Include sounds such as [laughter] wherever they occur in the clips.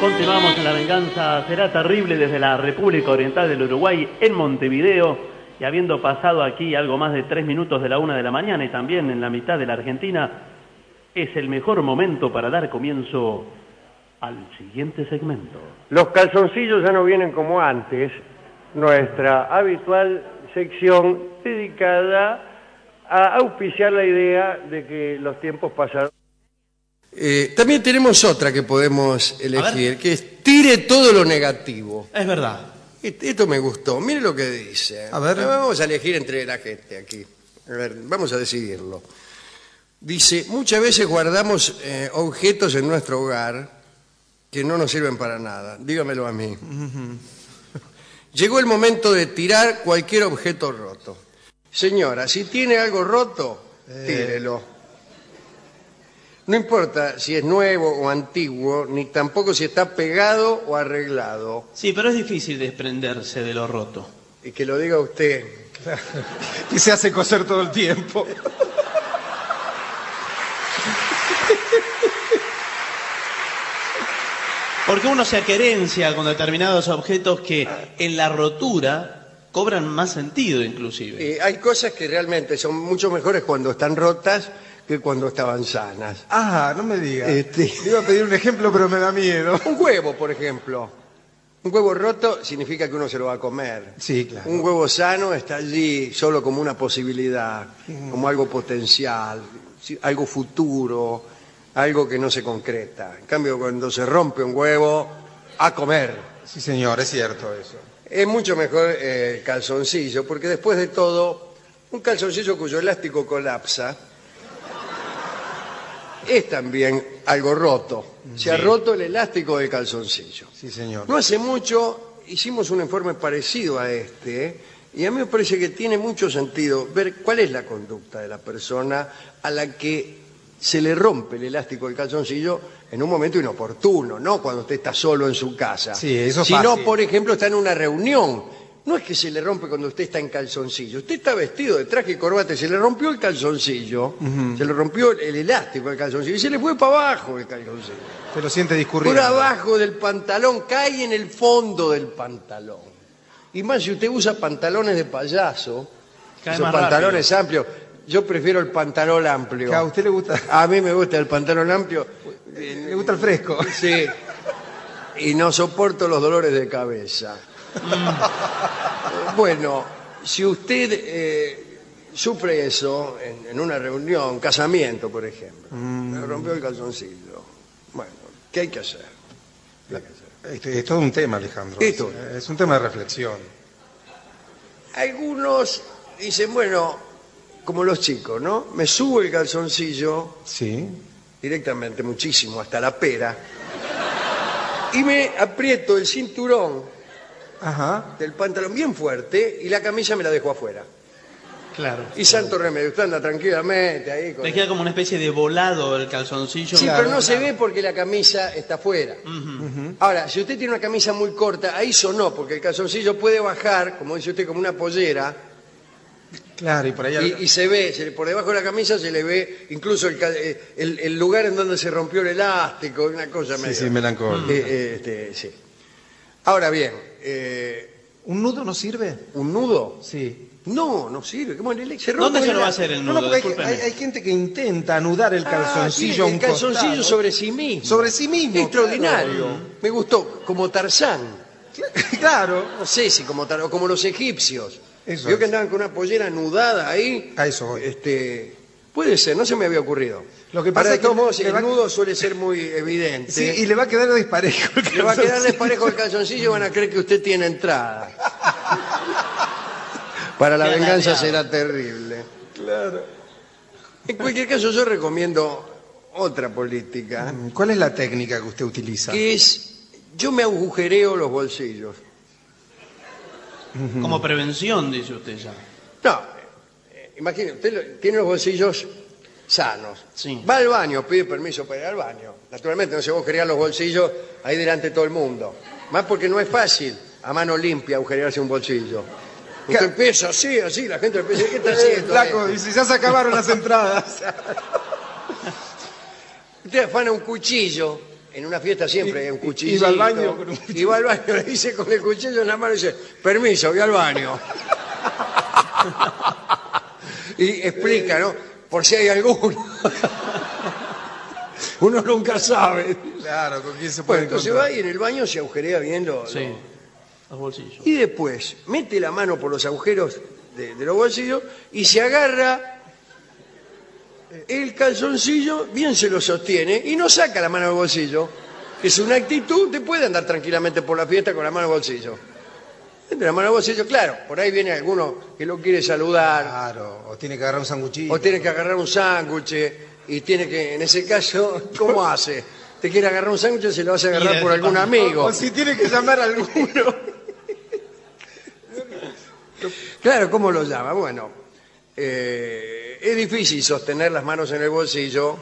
Continuamos en La Venganza Será Terrible desde la República Oriental del Uruguay en Montevideo y habiendo pasado aquí algo más de tres minutos de la una de la mañana y también en la mitad de la Argentina, es el mejor momento para dar comienzo al siguiente segmento. Los calzoncillos ya no vienen como antes, nuestra habitual sección dedicada a auspiciar la idea de que los tiempos pasaron. Eh, también tenemos otra que podemos elegir, que es tire todo lo negativo. Es verdad. Esto me gustó. Mire lo que dice. A ver. Vamos a elegir entre la gente aquí. A ver, vamos a decidirlo. Dice, muchas veces guardamos eh, objetos en nuestro hogar que no nos sirven para nada. Dígamelo a mí. Llegó el momento de tirar cualquier objeto roto. Señora, si tiene algo roto, tírelo. No importa si es nuevo o antiguo, ni tampoco si está pegado o arreglado. Sí, pero es difícil desprenderse de lo roto. Y que lo diga usted. [laughs] Y se hace coser todo el tiempo. Porque uno se aquerencia con determinados objetos que en la rotura cobran más sentido inclusive. Eh, hay cosas que realmente son mucho mejores cuando están rotas que cuando estaban sanas. Ah, no me diga. Este- Le [laughs] iba a pedir un ejemplo, pero me da miedo. Un huevo, por ejemplo. Un huevo roto significa que uno se lo va a comer. Sí, claro. Un huevo sano está allí solo como una posibilidad, como algo potencial, algo futuro, algo que no se concreta. En cambio, cuando se rompe un huevo, a comer. Sí, señor, es cierto eso. Es mucho mejor eh, el calzoncillo, porque después de todo, un calzoncillo cuyo elástico colapsa es también algo roto. Se ha roto el elástico del calzoncillo. Sí, señor. No hace mucho hicimos un informe parecido a este y a mí me parece que tiene mucho sentido ver cuál es la conducta de la persona a la que se le rompe el elástico del calzoncillo en un momento inoportuno, no cuando usted está solo en su casa. Sí, eso es Sino, fácil. por ejemplo, está en una reunión. No es que se le rompe cuando usted está en calzoncillo. Usted está vestido de traje y corbata y se le rompió el calzoncillo, se le rompió el elástico del calzoncillo y se le fue para abajo el calzoncillo. Te lo siente Por discurriendo. abajo del pantalón, cae en el fondo del pantalón. Y más si usted usa pantalones de payaso, Cae esos más pantalones amplios, yo prefiero el pantalón amplio. Que a usted le gusta, A mí me gusta el pantalón amplio, le gusta el fresco. sí. Y no soporto los dolores de cabeza. [laughs] Bueno, si usted eh, sufre eso en, en una reunión, casamiento, por ejemplo, me rompió el calzoncillo. Bueno, ¿qué hay que hacer? ¿Qué hay que hacer? Este, es todo un tema, Alejandro. Esto. Es un tema de reflexión. Algunos dicen, bueno, como los chicos, ¿no? Me subo el calzoncillo Sí. directamente, muchísimo, hasta la pera, y me aprieto el cinturón Ajá. del pantalón bien fuerte y la camisa me la dejo afuera. Claro. Y santo remedio, usted anda tranquilamente ahí. Con Le queda como una especie de volado el calzoncillo. Sí, Claro, pero no se ve porque la camisa está afuera. Ahora, si usted tiene una camisa muy corta, ahí sonó, porque el calzoncillo puede bajar, como dice usted, como una pollera, Claro, y por ahí... y, y se ve, se le- por debajo de la camisa se le ve incluso el, ca- eh, el- el lugar en donde se rompió el elástico, una cosa Sí, medio- sí, melancólico. Eh, eh, este, sí. Ahora bien, eh, ¿Un nudo no sirve? ¿un nudo? Sí. No, no sirve. ¿Cómo el- se rompe ¿Dónde se el lo va a hacer el No, nudo? no, porque hay, Discúlpeme. hay- hay gente que intenta anudar el Ah, calzoncillo tiene a un el calzoncillo costado. sobre sí mismo. Sobre sí mismo. Extraordinario. claro. Me gustó, como Tarzán. Claro. No sé si como Tarzán, o como los egipcios. Eso Vio que es. andaban con una pollera anudada ahí. A eso voy. Este, puede ser, no se me había ocurrido. Lo que pasa Ahora, de es que todos modos, le el va- nudo suele ser muy evidente. Sí, y le va a quedar desparejo el Le va a quedar calzoncillo. desparejo el calzoncillo y van a creer que usted tiene entrada. Para la Qué venganza será terrible. Claro. En cualquier caso, yo recomiendo otra política, ¿Cuál es la técnica que usted utiliza? que es, yo me agujereo los bolsillos. Como prevención, dice usted ya. No, imagine, usted tiene los bolsillos sanos. Sí. Va al baño, pide permiso para ir al baño. Naturalmente no se va a agujerear los bolsillos ahí delante de todo el mundo. Más porque no es fácil a mano limpia agujerearse un bolsillo. Usted empieza así, así, la gente empieza, ¿qué está Eh, haciendo? flaco, dice, ya se acabaron las entradas. [laughs] Usted afana un cuchillo en una fiesta siempre hay un y- cuchillo. iba al baño con un Y va al baño, le dice con el cuchillo en la mano y dice, permiso, voy al baño. [laughs] y explica, ¿no? Por si hay alguno. [laughs] Uno nunca sabe. Claro, ¿con quién se puede Bueno, entonces encontrar? va y en el baño se agujerea bien lo- Sí, lo- los bolsillos. y después mete la mano por los agujeros de, de los bolsillos y se agarra el calzoncillo, bien se lo sostiene y no saca la mano del bolsillo. que Es una actitud de puede andar tranquilamente por la fiesta con la mano del bolsillo. Mete la mano del bolsillo, claro, por ahí viene alguno que lo quiere saludar Claro, o tiene que agarrar un sanguchito. o tiene que agarrar un sándwich y tiene que, en ese caso, ¿cómo [laughs] hace? Te quiere agarrar un sándwich se lo vas a agarrar por algún amigo. O si tiene que llamar a alguno. [laughs] Claro, ¿cómo lo llama? Bueno, eh, es difícil sostener las manos en el bolsillo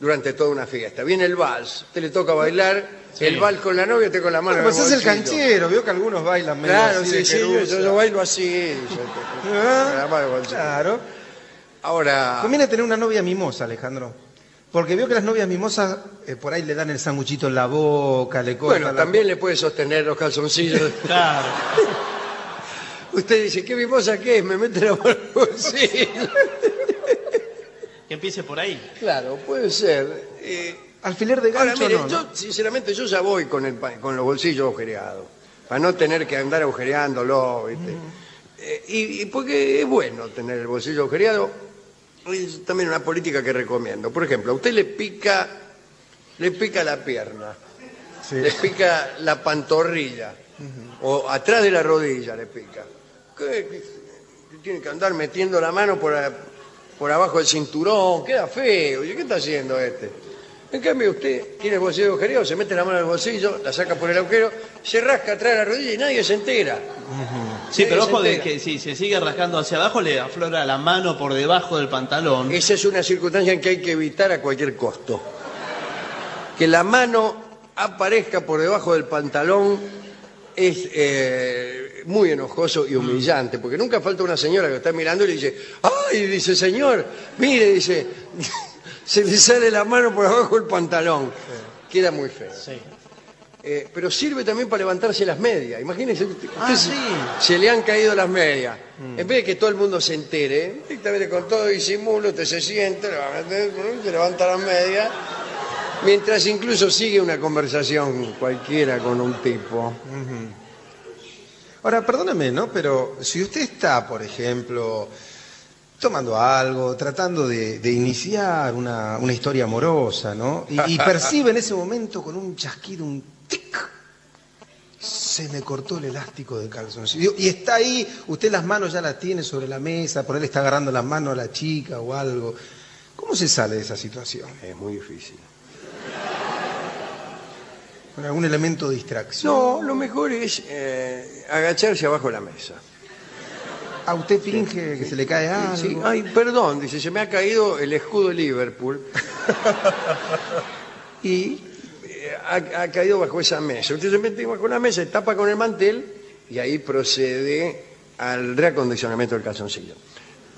durante toda una fiesta. Viene el vals, te le toca bailar el vals con la novia, usted con la mano en pues es el canchero, veo que algunos bailan medio Claro, así sí, sí, yo, yo bailo así. mano el bolsillo. Claro. Ahora, Conviene tener una novia mimosa, Alejandro. Porque veo que las novias mimosas eh, por ahí le dan el sanguchito en la boca, le cortan bueno, la- también le puede sostener los calzoncillos. [laughs] Claro. [laughs] Usted dice, ¿qué mimosa que es? Me mete la mano en el bolsillo. [laughs] Que empiece por ahí. Claro, puede ser. Eh, Alfiler de Ahora, gancho mire, no, yo, ¿no? sinceramente, yo ya voy con, el, pa- con los bolsillos agujereados, para no tener que andar agujereándolo, ¿viste? Eh, y, y porque es bueno tener el bolsillo agujereado, es también una política que recomiendo. Por ejemplo, a usted le pica, le pica la pierna, Sí. le pica la pantorrilla, o atrás de la rodilla le pica. ¿Qué- qué- tiene que andar metiendo la mano por, por abajo del cinturón, queda feo. ¿Y qué está haciendo este? En cambio, usted tiene el bolsillo agujereado, se mete la mano en el bolsillo, la saca por el agujero, se rasca atrás de la rodilla y nadie se entera. Sí, pero se ojo de entera. que si se sigue rascando hacia abajo, le aflora la mano por debajo del pantalón. Esa es una circunstancia en que hay que evitar a cualquier costo. Que la mano aparezca por debajo del pantalón es eh, muy enojoso y humillante, porque nunca falta una señora que está mirando y le dice, ¡ay! Dice, señor, mire, dice, [laughs] se le sale la mano por abajo del pantalón. Queda muy feo. Sí. Eh, pero sirve también para levantarse las medias. Imagínense, Ah, se- sí. se le han caído las medias. En vez de que todo el mundo se entere, directamente con todo disimulo, usted se siente, se levanta las medias, mientras incluso sigue una conversación cualquiera con un tipo. Ahora, perdóname, ¿no? Pero si usted está, por ejemplo, tomando algo, tratando de, de iniciar una, una historia amorosa, ¿no? Y, y [laughs] percibe en ese momento con un chasquido, un tic, se me cortó el elástico del calzoncillo. Y está ahí, usted las manos ya las tiene sobre la mesa, por él está agarrando las manos a la chica o algo. ¿Cómo se sale de esa situación? Es muy difícil. ¿Con algún elemento de distracción? No, lo mejor es eh, agacharse abajo de la mesa. ¿A usted finge que se le cae algo? Sí, ay, perdón, dice, se me ha caído el escudo de Liverpool. [laughs] y eh, ha, ha caído bajo esa mesa. Usted se mete bajo la mesa, tapa con el mantel y ahí procede al reacondicionamiento del calzoncillo.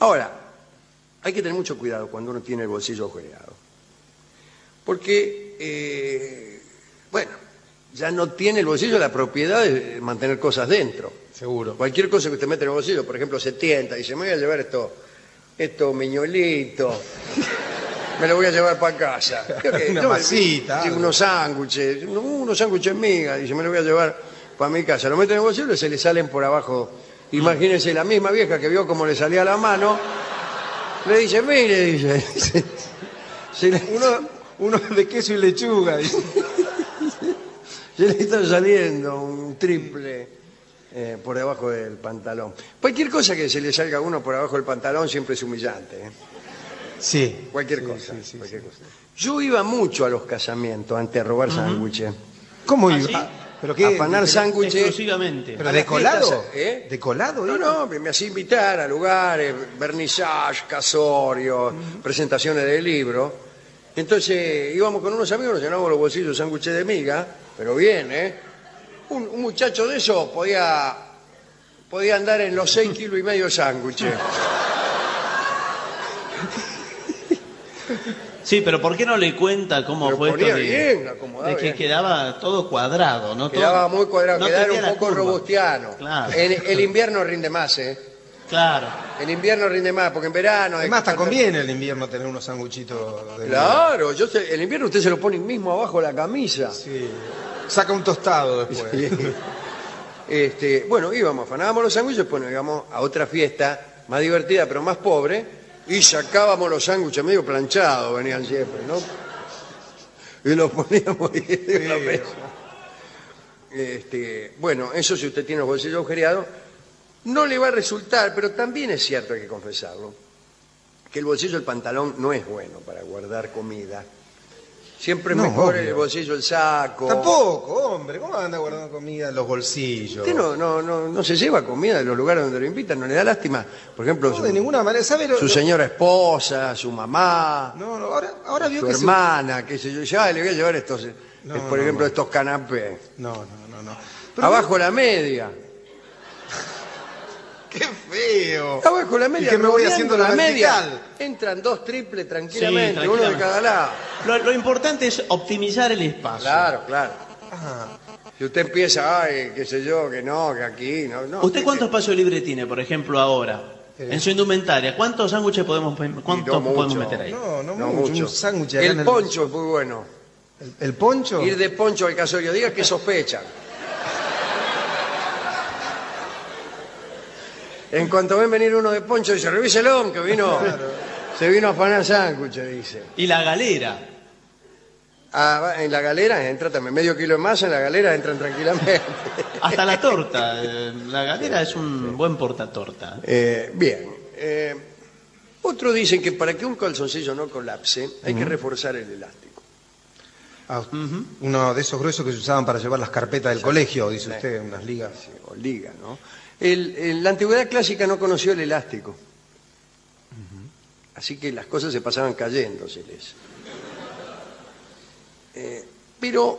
Ahora, hay que tener mucho cuidado cuando uno tiene el bolsillo agujereado. Porque, eh, bueno, ya no tiene el bolsillo la propiedad de mantener cosas dentro. Seguro. Cualquier cosa que usted mete en el bolsillo, por ejemplo, se tienta y dice, me voy a llevar esto, esto miñolito, [laughs] me lo voy a llevar para casa. [laughs] Que- Una yo- masita, algo. unos sándwiches, unos, sándwiches migas, dice, me lo voy a llevar para mi casa. Lo mete en el bolsillo y se le salen por abajo. Imagínense la misma vieja que vio cómo le salía la mano, le dice, mire, dice, se- [laughs] se le- Uno, uno de queso y lechuga. dice. Se le está saliendo un triple eh, por debajo del pantalón. Cualquier cosa que se le salga a uno por abajo del pantalón siempre es humillante. ¿eh? Sí. Cualquier Sí, cosa. sí, sí, cualquier sí. cosa. Yo iba mucho a los casamientos antes de robar sándwiches. ¿Cómo ¿Ah, iba? ¿Pero qué? Afanar sándwiches. Exclusivamente. ¿Pero de colado? fiestas, ¿eh? ¿De colado? No, iba? no, me hacía invitar a lugares, vernissage, casorios, presentaciones de libros. Entonces íbamos con unos amigos, nos llenábamos los bolsillos de sándwiches de miga, pero bien, ¿eh? Un, un muchacho de eso podía, podía andar en los seis kilos y medio de sándwiches. Sí, pero ¿por qué no le cuenta cómo Lo fue esto ponía de, bien, acomodaba de que bien. quedaba todo cuadrado, ¿no? Quedaba Todo- muy cuadrado, no quedaba tenía un la poco curva. robustiano. Claro. En- el invierno rinde más, ¿eh? Claro. El invierno rinde más, porque en verano... Además, hasta conviene el invierno tener unos sanguchitos de Claro, yo sé, el invierno usted se lo pone mismo abajo de la camisa. Sí. Saca un tostado después. Este, bueno, íbamos, afanábamos los sándwiches, después nos íbamos a otra fiesta más divertida, pero más pobre, y sacábamos los sándwiches medio planchados, venían siempre, ¿no? Y los poníamos ahí en la mesa. Este, bueno, eso si usted tiene los bolsillos agujereados, no le va a resultar, pero también es cierto, hay que confesarlo, que el bolsillo del pantalón no es bueno para guardar comida. Siempre es No, mejor obvio. el bolsillo del saco. Tampoco, hombre, ¿cómo anda guardando comida en los bolsillos? Usted no, no, no, no se lleva comida de los lugares donde lo invitan, no le da lástima. Por ejemplo, No, su, de ninguna manera. ¿Sabe lo- su lo- señora esposa, su mamá, No, no, ahora, ahora vio su que se- hermana, qué sé yo. Ya le voy a llevar estos, eh, No, por no, ejemplo, no. estos canapés. No, no, no, no. Pero- Abajo la media. ¡Qué feo! Abajo la media. ¿Y qué me voy haciendo la la media. Entran dos triples tranquilamente, Sí, uno de tranquilamente. cada lado. Lo, lo importante es optimizar el espacio. Claro, claro. Ajá. Si usted empieza, ay, qué sé yo, que no, que aquí, no, no. ¿Usted cuánto espacio libre tiene, por ejemplo, ahora? En su indumentaria, ¿cuántos sándwiches podemos, cuántos no podemos meter ahí? No, no, No mucho. mucho. Un sándwich acá en el- poncho es muy bueno. ¿El, el poncho? Ir de poncho al casorio, diga que sospechan. En cuanto ven venir uno de poncho, dice, revíselo, que vino, se vino a afanar sándwiches, dice. Y la galera. Ah, en la galera entra también, medio kilo más en la galera entran tranquilamente. [laughs] Hasta la torta. eh, La galera es un buen portatorta. Eh, bien. eh, otros dicen que para que un calzoncillo no colapse, hay que reforzar el elástico. Ah, Uno de esos gruesos que se usaban para llevar las carpetas del colegio, dice usted, unas ligas. Sí, o liga, ¿no? El- el- la antigüedad clásica no conoció el elástico. Así que las cosas se pasaban cayéndoseles. Eh, pero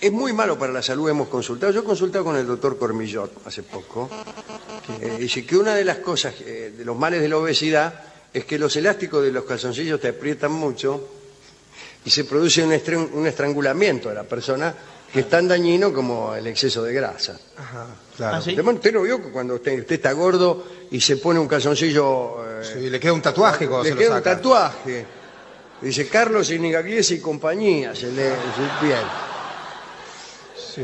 es muy malo para la salud, hemos consultado. Yo he consultado con el doctor Cormillot hace poco. Eh, dice que una de las cosas, eh, de los males de la obesidad, es que los elásticos de los calzoncillos te aprietan mucho y se produce un, estrangulamiento de la persona que es tan dañino como el exceso de grasa. Ajá, claro. Ah, ¿sí? Además, usted no vio que cuando usted, usted está gordo y se pone un calzoncillo, eh, Sí, le queda un tatuaje cuando le se queda lo un saca. tatuaje. Dice Carlos Inigagliese y compañía, se lee en su piel. Sí.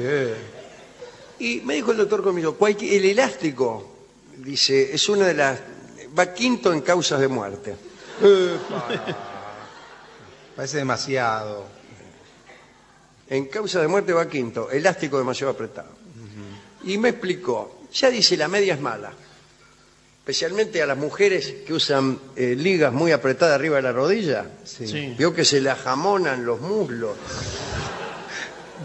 Y me dijo el doctor conmigo, cualquier- el elástico, dice, es una de las, va quinto en causas de muerte. Parece demasiado. En causa de muerte va quinto, elástico demasiado apretado. Y me explicó, ya dice la media es mala, especialmente a las mujeres que usan eh, ligas muy apretadas arriba de la rodilla. Sí. Sí. Vio que se la jamonan los muslos.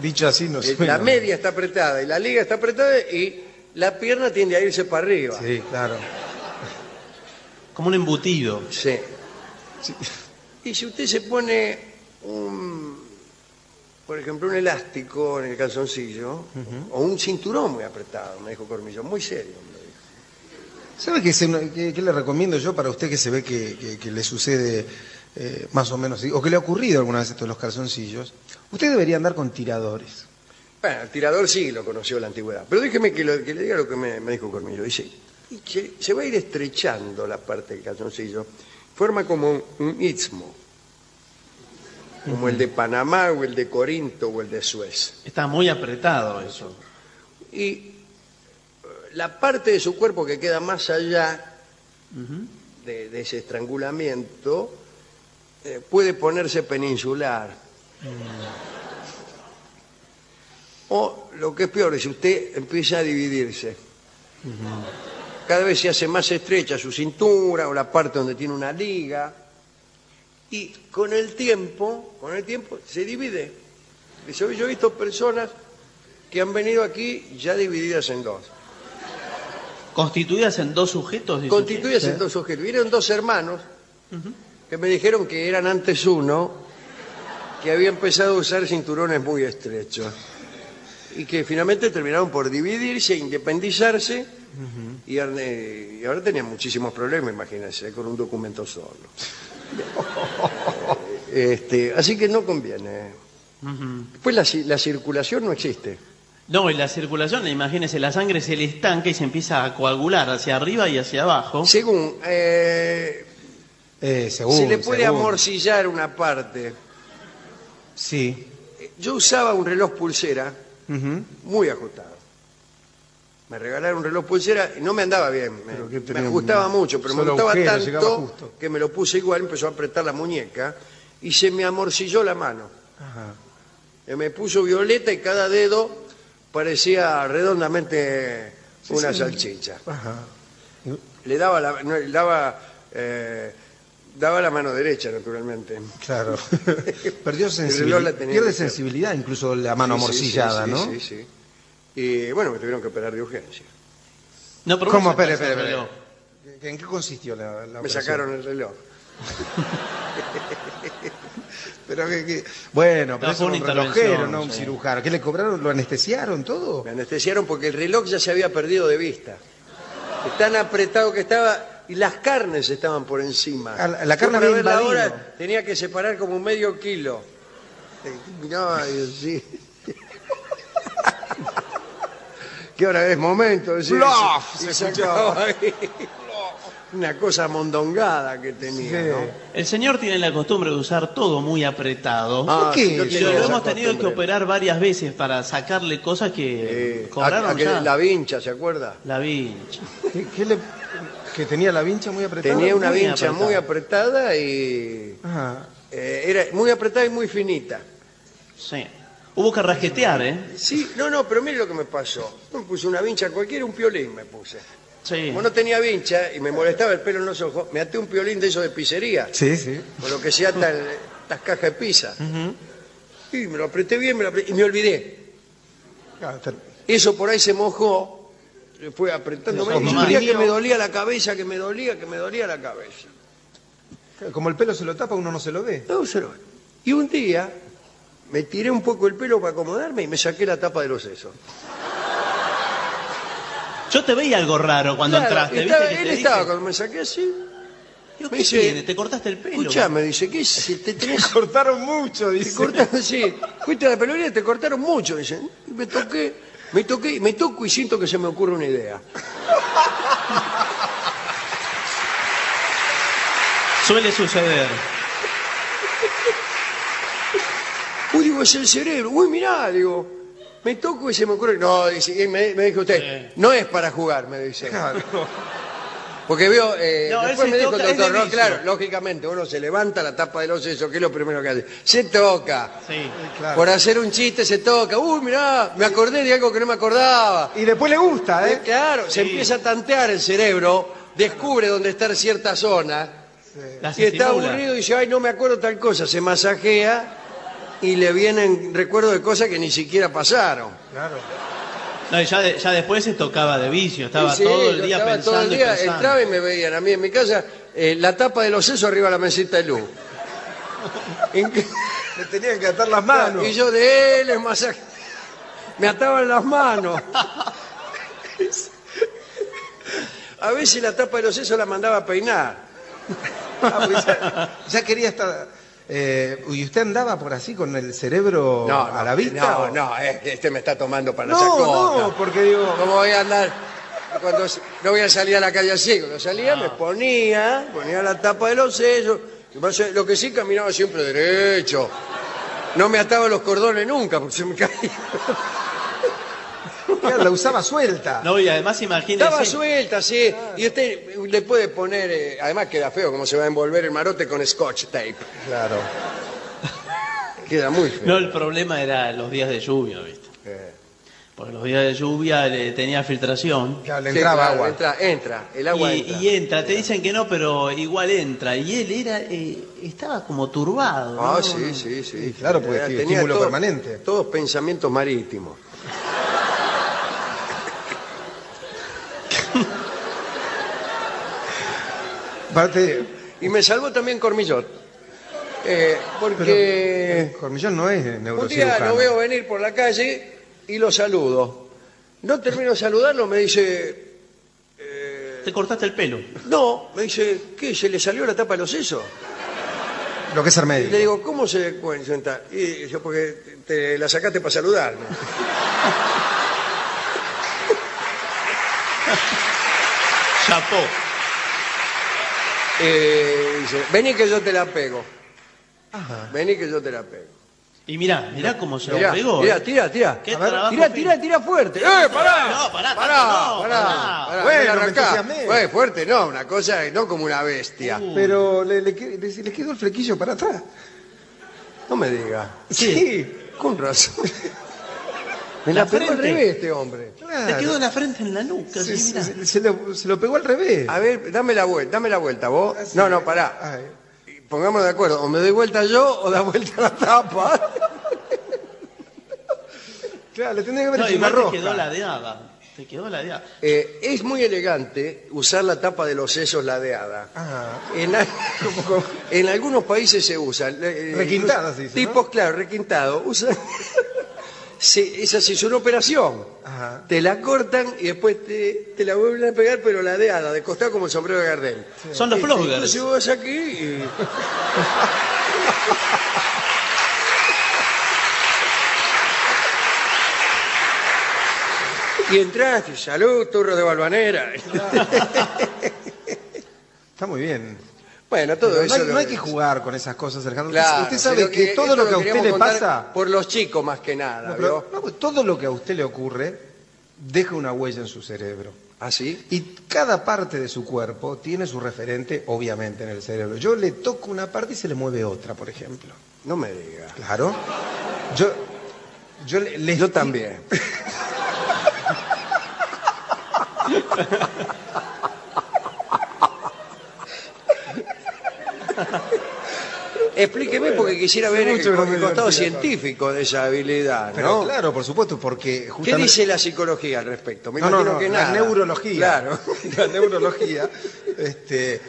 Dicho así no Eh, suena. La media está apretada y la liga está apretada y la pierna tiende a irse para arriba. Sí, claro. Como un embutido. Sí. Y si usted se pone un, por ejemplo, un elástico en el calzoncillo, o un cinturón muy apretado, me dijo Cormillo, muy serio. me dijo. ¿Sabe qué, le recomiendo yo para usted que se ve que, que- que le sucede eh, más o menos, o que le ha ocurrido alguna vez esto de los calzoncillos? Usted debería andar con tiradores. Bueno, el tirador sí lo conoció en la antigüedad, pero déjeme que, lo- que le diga lo que me, me dijo Cormillo. Dice, y se, se va a ir estrechando la parte del calzoncillo, forma como un, un istmo, como el de Panamá o el de Corinto o el de Suez. Está muy apretado eso. y eh, la parte de su cuerpo que queda más allá de, de ese estrangulamiento eh, puede ponerse peninsular. O lo que es peor, si usted empieza a dividirse. Cada vez se hace más estrecha su cintura o la parte donde tiene una liga. Y con el tiempo, con el tiempo se divide. Yo he visto personas que han venido aquí ya divididas en dos. Constituidas en dos sujetos. Constituidas en dos sujetos. Vinieron dos hermanos que me dijeron que eran antes uno, que había empezado a usar cinturones muy estrechos. Y que finalmente terminaron por dividirse, independizarse, y, ahora- y ahora tenían muchísimos problemas, imagínense, con un documento solo. [laughs] Este, así que no conviene. Después la, ci- la circulación no existe. No, y la circulación, imagínese, la sangre se le estanca y se empieza a coagular hacia arriba y hacia abajo. Según, eh, Eh, según, se le puede según. amorcillar una parte. Sí. Yo usaba un reloj pulsera muy ajustado. Me regalaron un reloj pulsera y no me andaba bien. Me, Pero que me tenía ajustaba un mucho, pero me solo gustaba agujero, llegaba tanto justo. que me lo puse igual, empezó a apretar la muñeca y se me amorcilló la mano. Ajá. Eh, Me puso violeta y cada dedo parecía redondamente una salchicha. Ajá. Le daba la, no, le daba, eh, daba la mano derecha, naturalmente. Claro. [laughs] Perdió reloj la sensibilidad. tenía Pierde que sensibilidad incluso la mano Sí, sí, amorcillada, sí, ¿no? Sí, sí. Y bueno, me tuvieron que operar de urgencia. No, pero ¿Cómo? Espere, espere, espere. ¿En qué consistió la, la Me operación? sacaron el reloj. [laughs] Pero que, que- Bueno, pero No, fue un relojero, no un sí. cirujano. ¿Qué le cobraron? ¿Lo anestesiaron todo? Me anestesiaron porque el reloj ya se había perdido de vista. Tan apretado que estaba y las carnes estaban por encima. Ah, la- la Yo carne para había ver la invadido. hora tenía que separar como medio kilo. No, Dios, sí. ¿Qué hora es? Momento. sí. Bluff, Y se sacaba ahí. [laughs] Una cosa mondongada que tenía, Sí. ¿no? El señor tiene la costumbre de usar todo muy apretado. Ah, qué? sí, yo y tenía lo esa hemos tenido que costumbre. operar varias veces para sacarle cosas que Eh, cobraron a- a que ya. la vincha, ¿se acuerda? La vincha. ¿Qué, qué le, ¿Que tenía la vincha muy apretada? Tenía una muy vincha apretada. muy apretada y Ajá. eh, era muy apretada y muy finita. Sí. Hubo que rasquetear, ¿eh? Sí, no, no, pero mire lo que me pasó. No me puse una vincha cualquiera, un piolín me puse. Sí. Como no tenía vincha y me molestaba el pelo en los ojos, me até un piolín de esos de pizzería, Sí, sí. con lo que se atan las cajas de pizza. Y me lo apreté bien me lo apreté- y me olvidé. Ah, Eso por ahí se mojó, fue apretando. Eso Y normal. que me dolía la cabeza, que me dolía, que me dolía la cabeza. Como el pelo se lo tapa, uno no se lo ve. No, se lo- Y un día me tiré un poco el pelo para acomodarme y me saqué la tapa de los sesos. Yo te veía algo raro cuando Claro, entraste, estaba- ¿viste? Que él te estaba dije, cuando me saqué así. digo, me ¿qué dice, tiene? ¿Te cortaste el pelo? Escuchá, me dice, ¿qué es? Te [laughs] tenés Cortaron mucho, Te dice. cortaron, sí. Fuiste a la peluquería y te cortaron mucho, dicen. Y me toqué, me toqué, me toco y siento que se me ocurre una idea. Suele suceder. Uy, digo, es el cerebro. Uy, mirá, digo. Me toco y se me ocurre. No, dice, y me, me dijo usted, no es para jugar, me dice. Porque veo, eh, No, él después se me dijo el toca, es doctor, de no, vicio. claro, lógicamente, uno se levanta la tapa de los sesos, que es lo primero que hace. Se toca. Sí. Claro. Por hacer un chiste se toca. Uy, mirá, me acordé de algo que no me acordaba. Y después le gusta, Eh, ¿eh? Claro, se empieza a tantear el cerebro, descubre dónde está cierta zona Las y está estimula. aburrido y dice, ay, no me acuerdo tal cosa, se masajea y le vienen recuerdos de cosas que ni siquiera pasaron. Claro. No, y ya, de- ya después se tocaba de vicio, estaba Sí, todo el yo día estaba pensando todo el y día, pensando. entraba y me veían a mí en mi casa eh, la tapa de los sesos arriba de la mesita de luz. En que- Le tenían que atar las manos. Y yo de él, es masaje. Me ataban las manos. A veces la tapa de los sesos la mandaba a peinar. Ah, pues ya, ya quería estar... eh, ¿Y usted andaba por así con el cerebro No, a la vista? No, no, es que este me está tomando para la No, no, porque digo... ¿Cómo voy a andar? Cuando no voy a salir a la calle así. Cuando salía me ponía, ponía la tapa de los sellos. Lo que sí caminaba siempre derecho. No me ataba los cordones nunca porque se me caía. La usaba suelta. No, y además imagínese. Estaba suelta, sí. Y usted le puede poner, eh, además queda feo como se va a envolver el marote con scotch tape. Claro. [laughs] Queda muy feo. No, el problema era los días de lluvia, ¿viste? Eh, Porque los días de lluvia le tenía filtración. Ya le sí, entraba claro, agua. Entra, entra, el agua y, entra. y entra, te dicen que no, pero igual entra. Y él era, eh, estaba como turbado. Ah, ¿no? sí, sí, sí. Sí, claro, porque Era- estímulo todo- permanente. Todos pensamientos marítimos. Aparte, Y me salvó también Cormillot. Eh, porque Cormillón no es un día neurocirujano. lo veo venir por la calle y lo saludo. No termino de saludarlo, me dice, Te cortaste el pelo. no, me dice, ¿qué? ¿Se le salió la tapa de los sesos? Lo que es ser Y médico. le digo, ¿cómo se cuenta? Y yo, porque te la sacaste para saludarme. Chapó. Eh, dice, vení que yo te la pego. Vení que yo te la pego. Y mirá, mirá cómo se Mirá, lo pegó. mirá, ¿eh? tira, tira. Qué trabajo tira, tira, tira fuerte. ¡Eh, pará! No, pará, pará, tanto no, pará, pará. pará. Bueno, arrancá. Bueno, fuerte, no, una cosa, no como una bestia. Uh. Pero le, le que- le- le quedó el flequillo para atrás. No me diga. Sí. Con razón. [laughs] Me La la pegó al revés este hombre. Claro. Te quedó la frente en la nuca, Se, sí, mirá. se- se lo, se lo pegó al revés. A ver, dame la vuelta, dame la vuelta, vos. Así. No, no, pará. Ay. Pongámonos de acuerdo. O me doy vuelta yo o da vuelta la tapa. [laughs] Claro, le tendría que haber No, hecho te quedó ladeada. Te quedó ladeada. Eh, es muy elegante usar la tapa de los sesos ladeada. Ah, En, al- [laughs] en algunos países se usa. eh, Requintada, se dice, Tipos, claro, requintado. Usan. Se- esa sí es una operación. Ajá. Te la cortan y después te, te la vuelven a pegar, pero ladeada, de costado como el sombrero de Gardel. Son los Este, bloggers. Entonces vos vas aquí y... Y entraste, salud, turro de Balvanera. [laughs] está muy bien. Bueno, todo Pero eso... no, hay, lo no hay que jugar con esas cosas, Alejandro. Claro, usted sabe que, todo lo que a usted le pasa, Por los chicos más que nada, no, pero- ¿vio? no, pues todo lo que a usted le ocurre deja una huella en su cerebro. ¿Ah, sí? Y cada parte de su cuerpo tiene su referente, obviamente, en el cerebro. Yo le toco una parte y se le mueve otra, por ejemplo. No me diga. Claro. Yo, yo le, le Yo también. [laughs] Explíqueme porque quisiera ver el, el costado científico de esa habilidad, Pero ¿no? claro, por supuesto, porque ¿Qué justamente... dice la psicología al respecto? Me No, no, imagino no, que la nada. neurología. Claro. [laughs] La neurología. Este,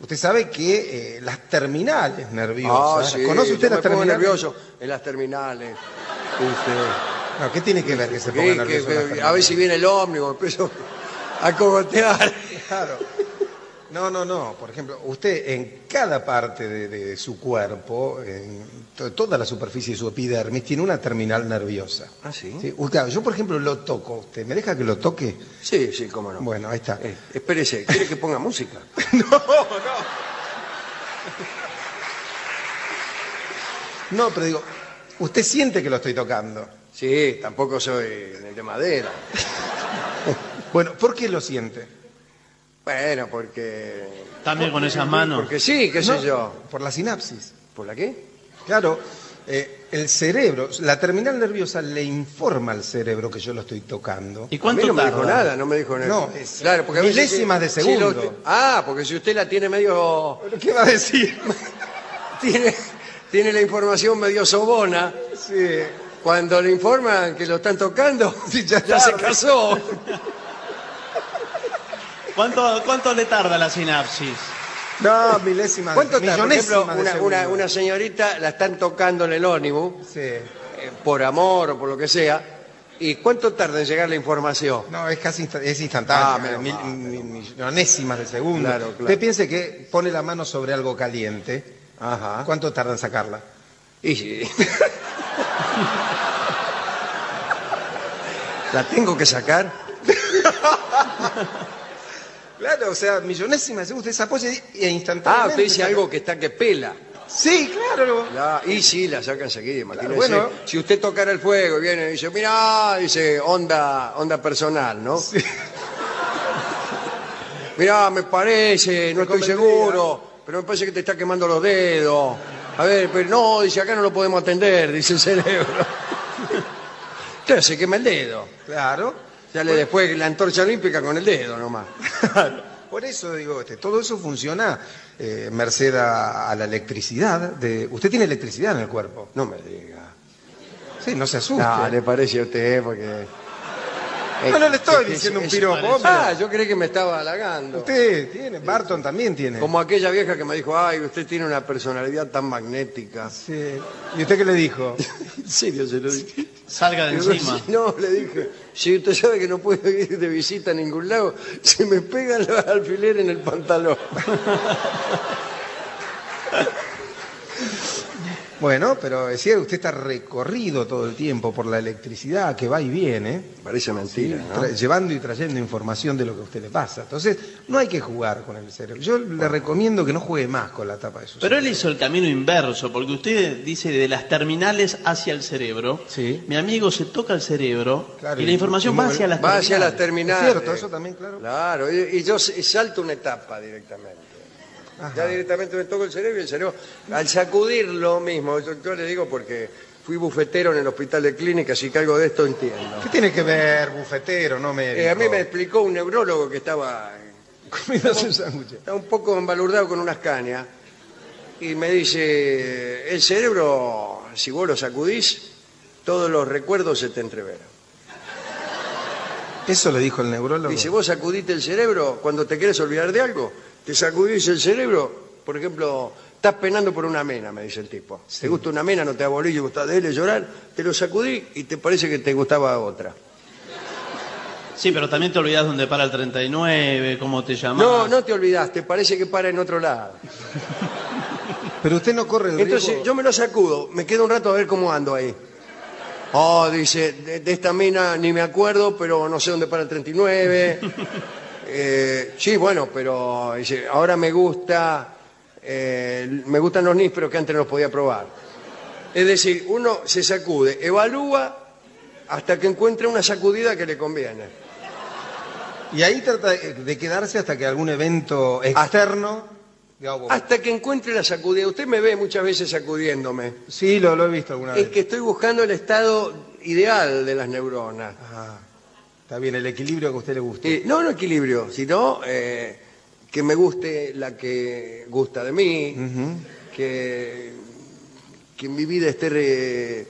usted sabe que eh, las terminales Ah, nerviosas. sí, ¿Conoce usted yo las me pongo terminales? nervioso en las terminales. No, ¿Qué tiene que ver que se ponga nervioso? que- en las a ver terminales? si viene el ómnibus, empiezo a cogotear. Claro. No, no, no. Por ejemplo, usted en cada parte de, de su cuerpo, en to- toda la superficie de su epidermis, tiene una terminal nerviosa. ¿Ah, sí? Sí, usted- yo, por ejemplo, lo toco. ¿Usted me deja que lo toque? Sí, sí, cómo no. Bueno, ahí está. Eh, espérese, ¿quiere que ponga música? [laughs] No, pero digo, usted siente que lo estoy tocando. Sí, tampoco soy de madera. [laughs] Bueno, ¿por qué lo siente? Bueno, porque... También con esas manos. Porque sí, qué sé No, yo. Por la sinapsis. ¿Por la qué? Claro, eh, el cerebro, la terminal nerviosa le informa al cerebro que yo lo estoy tocando. ¿Y A cuánto mí no me dijo nada, no me dijo nada. No, es claro, porque a veces milésimas de si segundo. lo- ah, porque si usted la tiene medio... ¿Pero ¿Qué va a decir? [laughs] Tiene, tiene la información medio sobona, Sí. cuando le informan que lo están tocando, ya [laughs] ya se casó. [laughs] ¿Cuánto, ¿Cuánto le tarda la sinapsis? No, milésimas ¿Cuánto de tarda? Por ejemplo, de una, una, una señorita la están tocando en el ónibus, Sí. eh, por amor o por lo que sea, ¿y cuánto tarda en llegar la información? No, es casi insta- es instantáneo, Ah, menos mil- mal. mil- millonésimas de segundo. Claro, claro. Usted piense que pone la mano sobre algo caliente. Ajá. ¿Cuánto tarda en sacarla? Y sí. [laughs] ¿La tengo que sacar? [laughs] Claro, o sea, segundo. Usted se apoya y- e Ah, instantáneamente. usted dice algo que está que pela. Sí, claro. La- y sí, la saca enseguida, imagínese. bueno. Si usted tocara el fuego y viene y dice, mira, dice, onda, onda personal, ¿no? [laughs] Mirá, me parece, no estoy convendría. seguro, pero me parece que te está quemando los dedos. A ver, pero no, dice, acá no lo podemos atender, dice el cerebro. [laughs] Entonces se quema el dedo. Claro. Sale después la antorcha olímpica con el dedo nomás. [laughs] Por eso digo, este, todo eso funciona eh, merced a, a la electricidad. De... Usted tiene electricidad en el cuerpo. No me diga. Sí, no se asuste. No, le parece a usted porque... No, no le estoy Es- diciendo un piropo, hombre. Ah, yo creí que me estaba halagando. Usted tiene, Barton también tiene. Como aquella vieja que me dijo, ay, usted tiene una personalidad tan magnética. Sí. ¿Y usted qué le dijo? [laughs] En serio se lo dije. Salga de encima. [laughs] No, le dije, si usted sabe que no puedo ir de visita a ningún lado, se me pegan los alfileres en el pantalón. [laughs] Bueno, pero decía usted está recorrido todo el tiempo por la electricidad que va y viene, Parece mentira, llevando y trayendo información de lo que a usted le pasa. Entonces, no hay que jugar con el cerebro. Yo le recomiendo que no juegue más con la tapa de su Pero él hizo el camino inverso, porque usted dice de las terminales hacia el cerebro. Sí. Mi amigo se toca el cerebro Claro, y la información y va hacia las Va terminales. hacia las terminales. Es cierto, eso también, claro. Claro, y, yo salto una etapa directamente. Ajá. Ya directamente me toco el cerebro y el cerebro, al sacudirlo mismo, yo, yo le digo porque fui bufetero en el hospital de clínicas y que algo de esto entiendo. ¿Qué tiene que ver, bufetero, no médico? Eh, a mí me explicó un neurólogo que estaba, Comiéndose un sándwich. estaba un poco embalurdado con unas cañas y me dice, el cerebro, si vos lo sacudís, todos los recuerdos se te entreveran. Eso le dijo el neurólogo. Dice, vos sacudiste el cerebro cuando te quieres olvidar de algo, te sacudís el cerebro, por ejemplo, estás penando por una mena, me dice el tipo. Te gusta una mena, no te bolillo, gusta de él llorar, te lo sacudí y te parece que te gustaba otra. Sí, pero también te olvidas dónde para el 39, cómo te llamas. No, no te olvidás, te parece que para en otro lado. Pero usted no corre el Entonces riesgo... yo me lo sacudo, me quedo un rato a ver cómo ando ahí. Oh, dice, de, de esta mina ni me acuerdo, pero no sé dónde para el 39. Eh, sí, bueno, pero dice, ahora me gusta, eh, me gustan los nísperos que antes no podía probar. Es decir, uno se sacude, evalúa hasta que encuentre una sacudida que le conviene. Y ahí trata de quedarse hasta que algún evento externo... diga, bueno, Hasta que encuentre la sacudida. Usted me ve muchas veces sacudiéndome. Sí, lo, lo he visto alguna Es vez. que estoy buscando el estado ideal de las neuronas. Ah, está bien, el equilibrio que a usted le guste. Eh, no, no equilibrio, sino eh, que me guste la que gusta de mí, que, que mi vida esté re-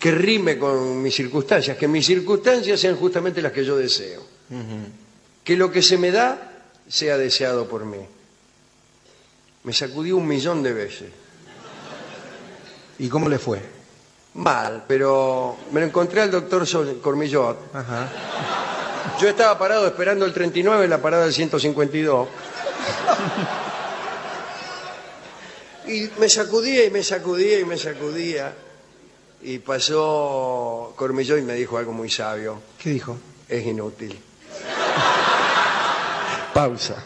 que rime con mis circunstancias, que mis circunstancias sean justamente las que yo deseo. Que lo que se me da sea deseado por mí. Me sacudí un millón de veces. ¿Y cómo le fue? Mal, pero me lo encontré al doctor Cormillot. Ajá. Yo estaba parado esperando el 39 en la parada del 152. Y me sacudía y me sacudía y me sacudía. Y pasó Cormillot y me dijo algo muy sabio. ¿Qué dijo? Es inútil. Pausa.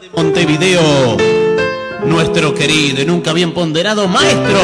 De Montevideo, nuestro querido y nunca bien ponderado maestro,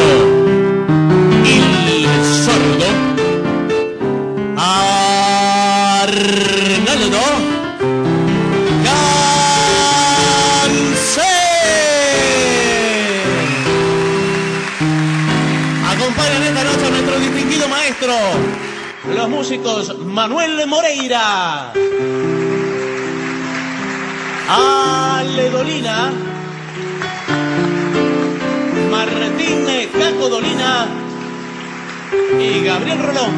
Gabriel Rolón.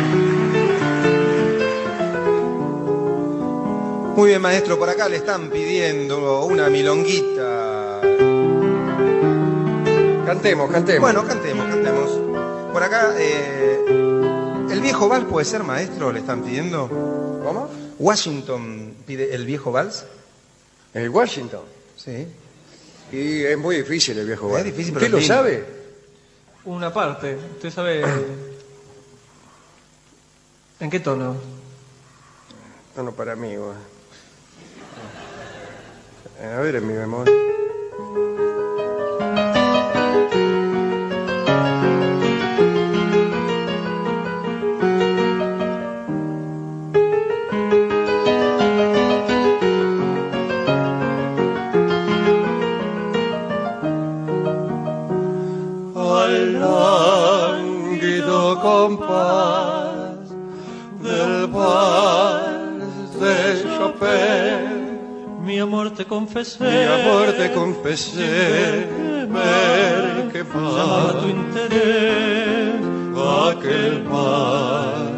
Muy bien, maestro, por acá le están pidiendo una milonguita. Cantemos, cantemos. Bueno, cantemos, cantemos. Por acá, eh, ¿el viejo vals puede ser, maestro? Le están pidiendo. ¿Cómo? Washington pide el viejo vals. El Washington. Sí. Y es muy difícil el viejo Es Washington. difícil, pero ¿Usted lo sabe? Una parte. ¿Usted sabe en qué tono? No, no, para mí. bueno. A ver, en mi memoria. Al lánguido compás te confesé. Mi amor te confesé ver que Llamaba tu interés. aquel mar.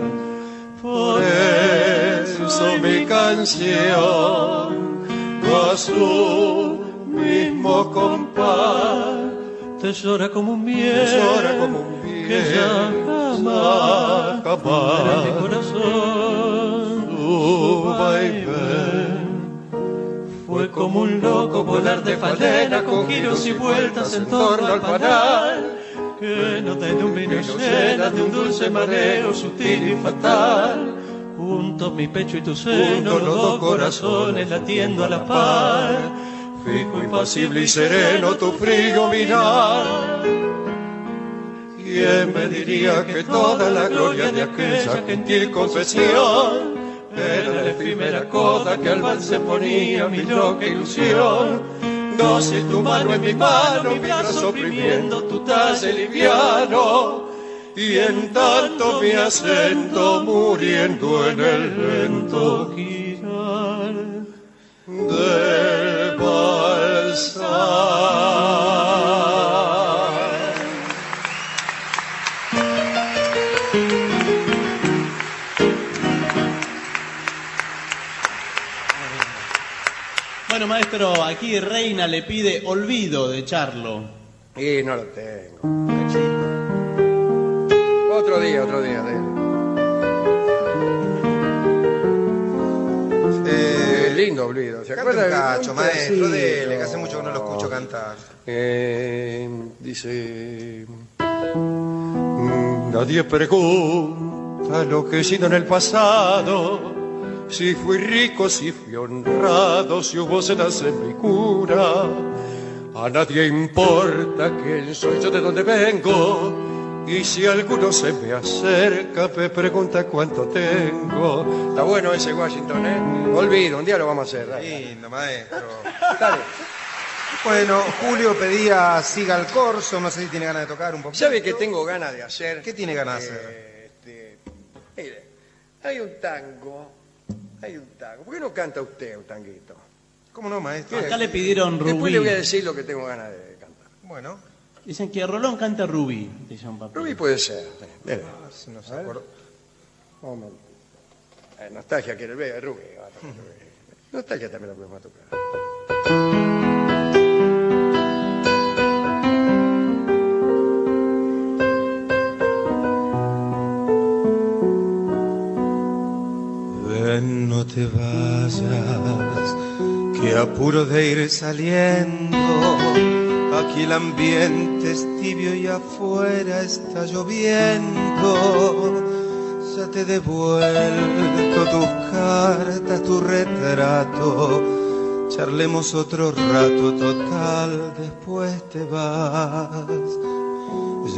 Por eso mi canción a su mismo compás Te llora como un bien. llora como un Que ya bien jamás. jamás. Mi corazón. Tu vaivén. Como un loco volar de falena con giros y vueltas en torno al panal. Que nota de un vino llena de un dulce mareo sutil y fatal. Junto mi pecho y tu seno, los dos corazones latiendo a la par. Fijo, impasible y sereno tu frío mirar. ¿Quién me diría que toda la gloria de aquella gentil confesión era la efímera coda que al bal se ponía mi loca ilusión? Doce tu mano en mi mano, mi brazo oprimiendo tu talle liviano, y en tanto mi acento muriendo en el lento girar del balsar. Bueno, maestro, aquí Reina le pide olvido de Charlo. Y no lo tengo. Otro día, otro día. dele. Eh, lindo olvido. ¿Se canta un acuerda? cacho, maestro, pedacito. dele, que hace mucho que no lo escucho cantar. Eh, dice. mm, Nadie pregunta lo que he sido en el pasado. Si fui rico, si fui honrado, si hubo cenas en mi cura. A nadie importa quién soy yo, de dónde vengo. Y si alguno se me acerca, me pregunta cuánto tengo. Está bueno ese Washington, ¿eh? Olvido, un día lo vamos a hacer. dale. Lindo, maestro. Dale. Bueno, Julio pedía Siga el Corso, no sé si tiene ganas de tocar un poquito. ¿Sabe qué tengo ganas de hacer? ¿Qué tiene ganas de Eh, hacer? este, mire, hay un tango, hay un tango. ¿Por qué no canta usted un tanguito? ¿Cómo no, maestro? Acá le pidieron Después le voy a Rubí. decir lo que tengo ganas de cantar. Bueno, Dicen que Rolón canta Rubí, dice un papel. Rubí puede ser. sí, dele. si no se acordó. Un momento. Eh, nostalgia quiere ver, Rubí. Rubí. Nostalgia también lo podemos tocar. Te vayas, que apuro de ir saliendo. Aquí el ambiente es tibio y afuera está lloviendo. Ya te he devuelto tus cartas, tu retrato. Charlemos otro rato, total, después te vas.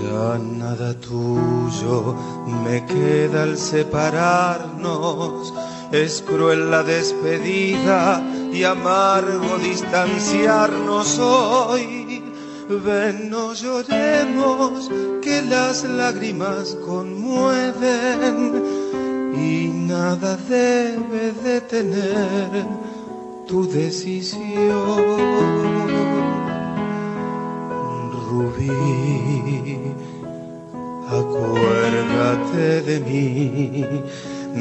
Ya nada tuyo me queda al separarnos. Es cruel la despedida y amargo distanciarnos hoy. Ven, no lloremos, que las lágrimas conmueven y nada debe detener tu decisión. Rubí, acuérdate de mí,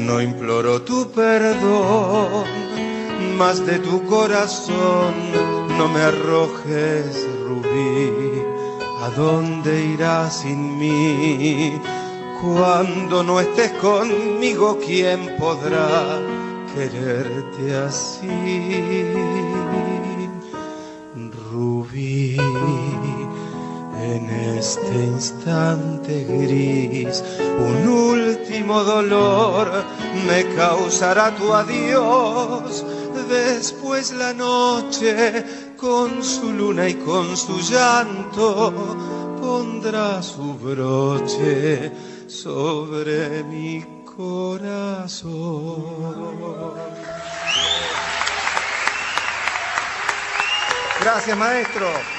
no imploro tu perdón, más de tu corazón no me arrojes, Rubí, ¿a dónde irás sin mí? Cuando no estés conmigo, ¿quién podrá quererte así? En este instante gris, un último dolor me causará tu adiós. Después la noche, con su luna y con su llanto, pondrá su broche sobre mi corazón. Gracias, maestro.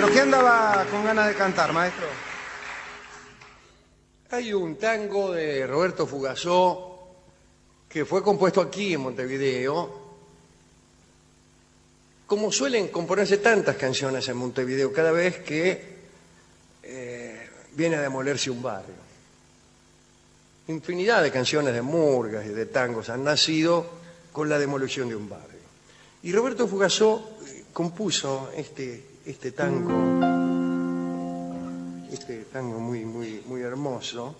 ¿Pero qué andaba con ganas de cantar, maestro? Hay un tango de Roberto Fugazó que fue compuesto aquí en Montevideo. Como suelen componerse tantas canciones en Montevideo cada vez que eh, viene a demolerse un barrio. Infinidad de canciones de murgas y de tangos han nacido con la demolición de un barrio. Y Roberto Fugazó eh, compuso este, este tango, este tango muy, muy, muy hermoso,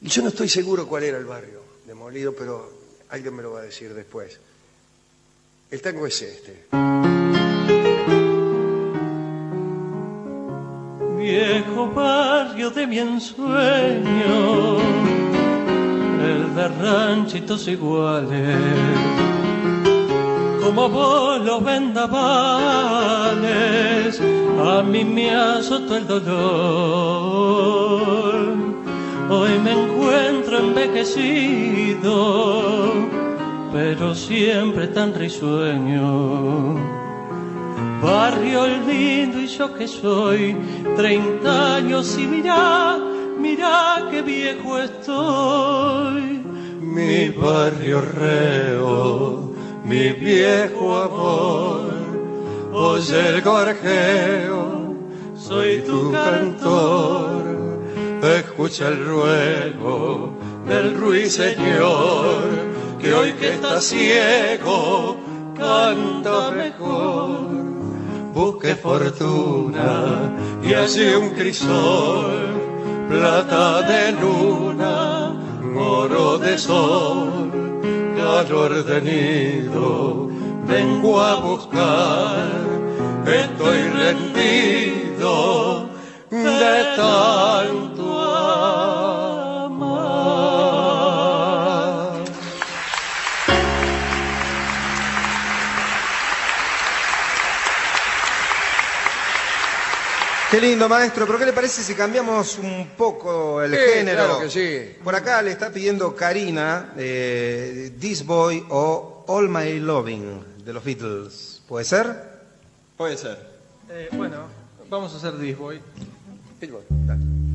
Yo no estoy seguro cuál era el barrio demolido, pero alguien me lo va a decir después. El tango es este. viejo barrio de mi ensueño, el de ranchitos iguales, como vos los vendavales, a mí me azotó el dolor. Hoy me encuentro envejecido, pero siempre tan risueño barrio lindo y yo que soy, treinta años y mirá, mirá qué viejo estoy. Mi barrio reo, mi viejo amor, oye el gorjeo, soy tu cantor, escucha el ruego del ruiseñor, que hoy que está ciego, canta mejor. Busque fortuna y así un crisol, plata de luna, oro de sol, calor de nido, vengo a buscar, estoy rendido de tanto Qué lindo, maestro, pero ¿qué le parece si cambiamos un poco el Sí, género? claro que sí. Por acá le está pidiendo Karina eh, This Boy o All My Loving de los Beatles. ¿Puede ser? Puede ser. Eh, bueno, vamos a hacer Disboy. Dale.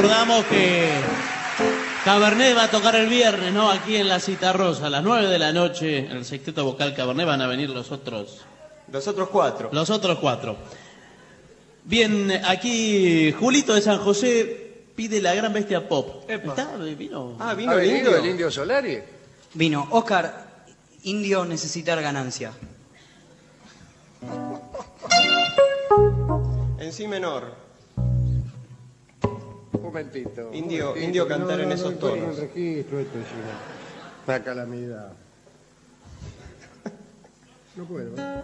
Recordamos que Cabernet va a tocar el viernes, ¿no? Aquí en la Cita Rosa, a las 9 de la noche, en el sexteto vocal Cabernet van a venir los otros, Los otros cuatro. los otros cuatro. Bien, aquí Julito de San José pide la gran bestia pop. ¿Está? ¿Vino? Ah, ¿Ha vino el venido indio. el indio Solari? Vino. Oscar, indio necesitar ganancia. En sí menor. Un momentito. Indio- momentito, indio cantar en no esos tonos. el registro, esto es una, una calamidad. [laughs] No puedo. ¿eh?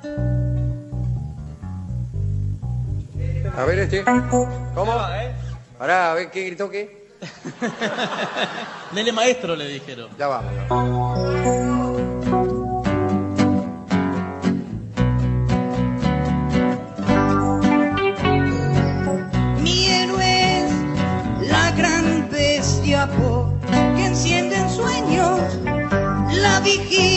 A ver este. ¿Cómo? Pará, a ver qué gritó qué. [laughs] Dele maestro, le dijeron. Ya vamos. que encienden sueños, la vigilia.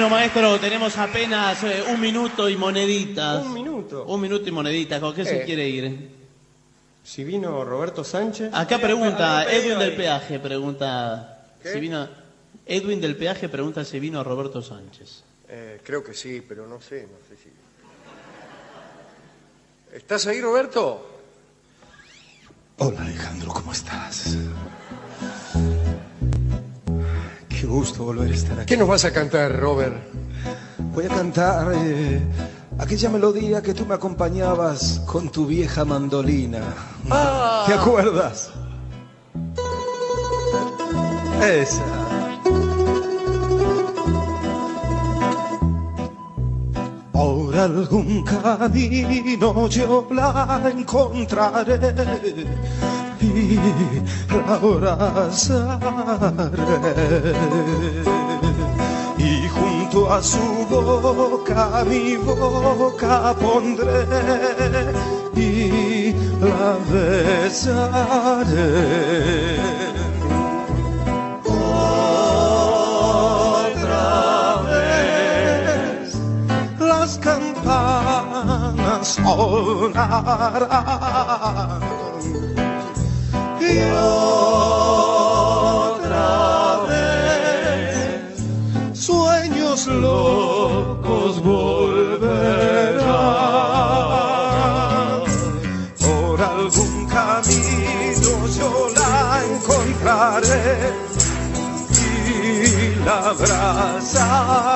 Bueno, maestro, tenemos apenas eh, un minuto y moneditas. Un minuto. Un minuto y moneditas. ¿Con qué se Eh. quiere ir? Si vino Roberto Sánchez. Acá pregunta, Edwin del. Peaje pregunta ¿Qué? si vino. Edwin del Peaje pregunta si vino Roberto Sánchez. Eh, creo que sí, pero no sé, no sé si. ¿Estás ahí, Roberto? Hola Alejandro, ¿cómo estás? Qué gusto volver a estar aquí. ¿Qué nos vas a cantar, Robert? Voy a cantar eh, aquella melodía que tú me acompañabas con tu vieja mandolina. Ah. ¿Te acuerdas? Esa. Por algún camino yo la encontraré y la abrazaré. Y junto a su boca mi boca pondré y la besaré. Campanas sonarán locos volverán por algún camino yo la encontraré y la abrazaré.